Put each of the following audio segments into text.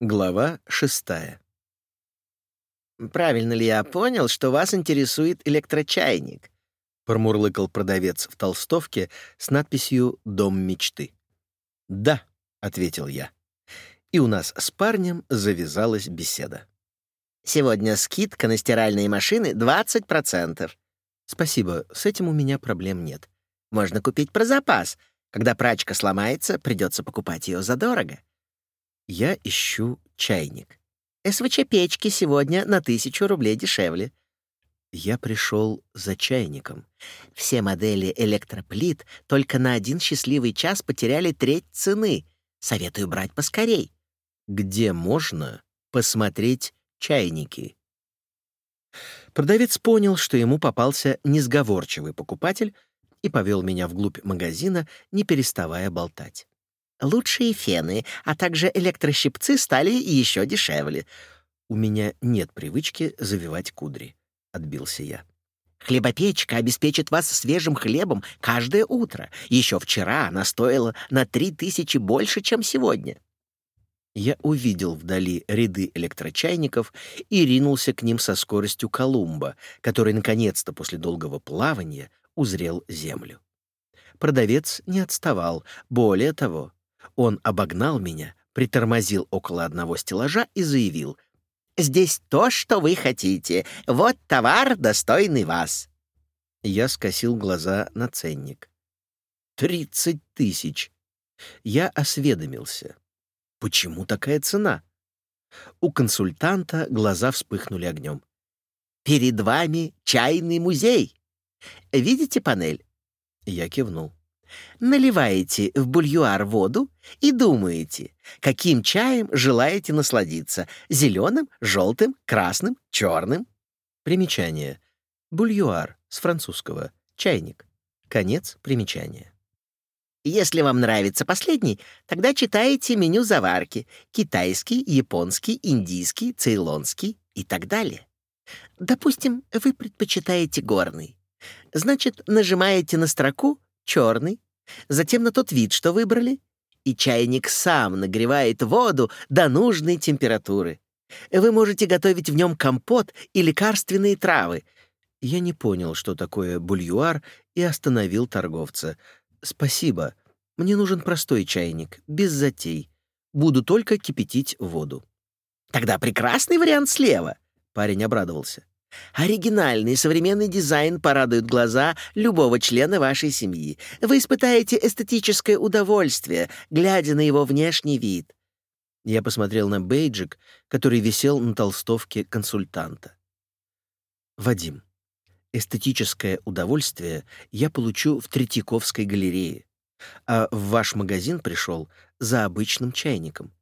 Глава шестая. «Правильно ли я понял, что вас интересует электрочайник?» — промурлыкал продавец в толстовке с надписью «Дом мечты». «Да», — ответил я. И у нас с парнем завязалась беседа. «Сегодня скидка на стиральные машины 20%. «Спасибо, с этим у меня проблем нет. Можно купить про запас. Когда прачка сломается, придется покупать ее задорого». Я ищу чайник. СВЧ-печки сегодня на тысячу рублей дешевле. Я пришел за чайником. Все модели электроплит только на один счастливый час потеряли треть цены. Советую брать поскорей. Где можно посмотреть чайники? Продавец понял, что ему попался несговорчивый покупатель и повел меня вглубь магазина, не переставая болтать. Лучшие фены, а также электрощипцы стали еще дешевле. У меня нет привычки завивать кудри, — отбился я. Хлебопечка обеспечит вас свежим хлебом каждое утро. Еще вчера она стоила на три тысячи больше, чем сегодня. Я увидел вдали ряды электрочайников и ринулся к ним со скоростью Колумба, который наконец-то после долгого плавания узрел землю. Продавец не отставал, более того, он обогнал меня, притормозил около одного стеллажа и заявил «Здесь то, что вы хотите. Вот товар, достойный вас». Я скосил глаза на ценник. «Тридцать тысяч!» Я осведомился. «Почему такая цена?» У консультанта глаза вспыхнули огнем. «Перед вами чайный музей. Видите панель?» Я кивнул наливаете в бульюар воду и думаете, каким чаем желаете насладиться — зеленым, желтым, красным, черным. Примечание. Бульюар с французского. Чайник. Конец примечания. Если вам нравится последний, тогда читаете меню заварки — китайский, японский, индийский, цейлонский и так далее. Допустим, вы предпочитаете горный. Значит, нажимаете на строку черный, затем на тот вид, что выбрали, и чайник сам нагревает воду до нужной температуры. Вы можете готовить в нем компот и лекарственные травы. Я не понял, что такое бульюар, и остановил торговца. «Спасибо. Мне нужен простой чайник, без затей. Буду только кипятить воду». «Тогда прекрасный вариант слева», — парень обрадовался. Оригинальный современный дизайн порадует глаза любого члена вашей семьи. Вы испытаете эстетическое удовольствие, глядя на его внешний вид. Я посмотрел на бейджик, который висел на толстовке консультанта. «Вадим, эстетическое удовольствие я получу в Третьяковской галерее, а в ваш магазин пришел за обычным чайником.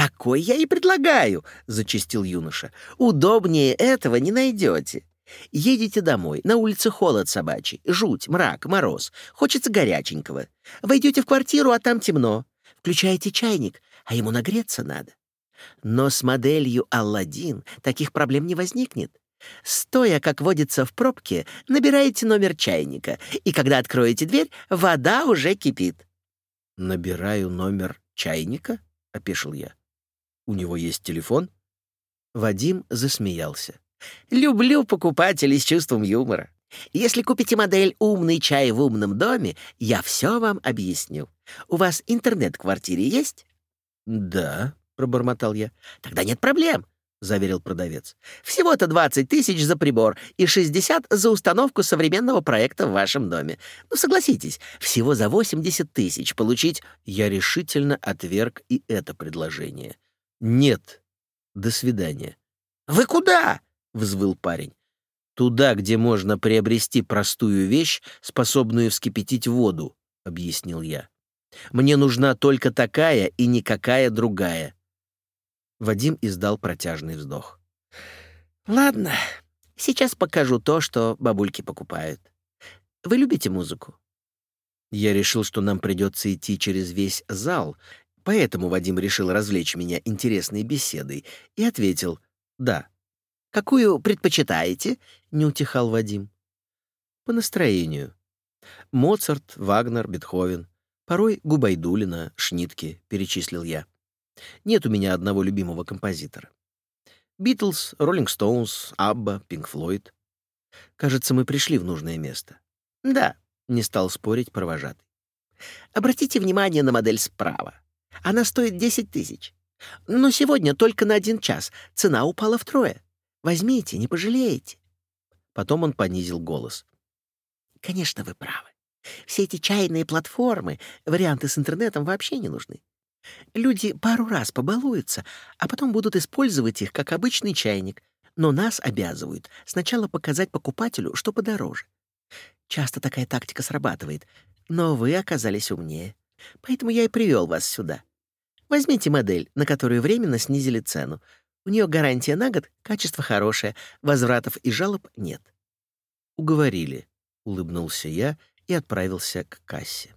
«Такой я и предлагаю», — зачистил юноша. «Удобнее этого не найдете. Едете домой, на улице холод собачий, жуть, мрак, мороз, хочется горяченького. Войдете в квартиру, а там темно. Включаете чайник, а ему нагреться надо. Но с моделью «Алладин» таких проблем не возникнет. Стоя, как водится в пробке, набираете номер чайника, и когда откроете дверь, вода уже кипит. «Набираю номер чайника?» — опешил я. У него есть телефон?» Вадим засмеялся. «Люблю покупателей с чувством юмора. Если купите модель «Умный чай в умном доме», я все вам объясню. У вас интернет в квартире есть?» «Да», — пробормотал я. «Тогда нет проблем», — заверил продавец. «Всего-то 20 тысяч за прибор и 60 за установку современного проекта в вашем доме. Ну, согласитесь, всего за 80 тысяч получить...» Я решительно отверг и это предложение. «Нет. До свидания». «Вы куда?» — взвыл парень. «Туда, где можно приобрести простую вещь, способную вскипятить воду», — объяснил я. «Мне нужна только такая и никакая другая». Вадим издал протяжный вздох. «Ладно, сейчас покажу то, что бабульки покупают. Вы любите музыку?» Я решил, что нам придется идти через весь зал, Поэтому Вадим решил развлечь меня интересной беседой и ответил «да». «Какую предпочитаете?» — не утихал Вадим. «По настроению. Моцарт, Вагнер, Бетховен. Порой Губайдулина, Шнитке», — перечислил я. Нет у меня одного любимого композитора. Битлз, Роллинг Стоунс, Абба, Пинк Флойд. Кажется, мы пришли в нужное место. Да, не стал спорить провожатый. Обратите внимание на модель справа. Она стоит 10 тысяч. Но сегодня только на один час. Цена упала втрое. Возьмите, не пожалеете. Потом он понизил голос. Конечно, вы правы. Все эти чайные платформы, варианты с интернетом вообще не нужны. Люди пару раз побалуются, а потом будут использовать их как обычный чайник, но нас обязывают сначала показать покупателю, что подороже. Часто такая тактика срабатывает, но вы оказались умнее. Поэтому я и привел вас сюда. Возьмите модель, на которую временно снизили цену. У нее гарантия на год, качество хорошее, возвратов и жалоб нет. Уговорили, улыбнулся я и отправился к кассе.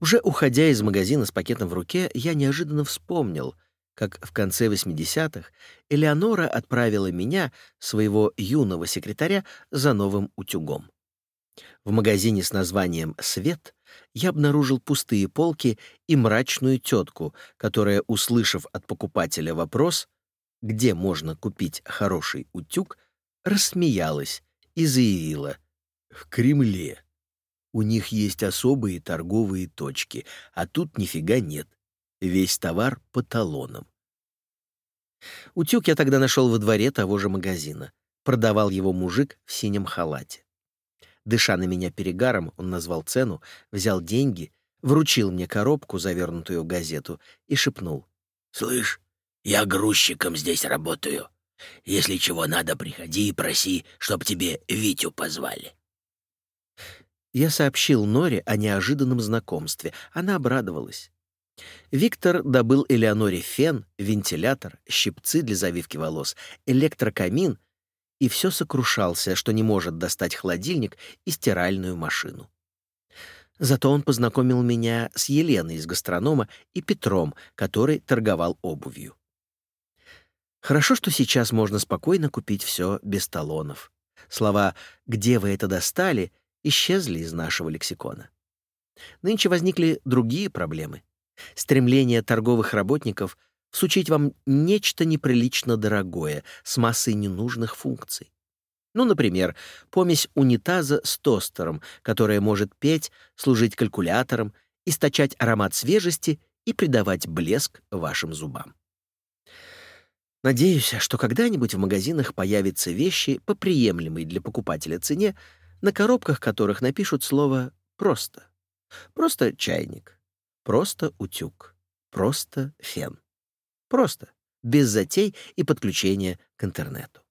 Уже уходя из магазина с пакетом в руке, я неожиданно вспомнил, как в конце 80-х Элеонора отправила меня, своего юного секретаря, за новым утюгом. В магазине с названием «Свет» я обнаружил пустые полки и мрачную тетку, которая, услышав от покупателя вопрос, где можно купить хороший утюг, рассмеялась и заявила «В Кремле». У них есть особые торговые точки, а тут нифига нет. Весь товар по талонам. Утюг я тогда нашел во дворе того же магазина. Продавал его мужик в синем халате. Дыша на меня перегаром, он назвал цену, взял деньги, вручил мне коробку, завернутую в газету, и шепнул. «Слышь, я грузчиком здесь работаю. Если чего надо, приходи и проси, чтоб тебе Витю позвали». Я сообщил Норе о неожиданном знакомстве. Она обрадовалась. Виктор добыл Элеоноре фен, вентилятор, щипцы для завивки волос, электрокамин и все сокрушался, что не может достать холодильник и стиральную машину. Зато он познакомил меня с Еленой из гастронома и Петром, который торговал обувью. Хорошо, что сейчас можно спокойно купить все без талонов. Слова «где вы это достали» исчезли из нашего лексикона. Нынче возникли другие проблемы. Стремление торговых работников всучить вам нечто неприлично дорогое с массой ненужных функций. Ну, например, помесь унитаза с тостером, которая может петь, служить калькулятором, источать аромат свежести и придавать блеск вашим зубам. Надеюсь, что когда-нибудь в магазинах появятся вещи по приемлемой для покупателя цене, на коробках которых напишут слово «просто». Просто чайник, просто утюг, просто фен. Просто, без затей и подключения к интернету.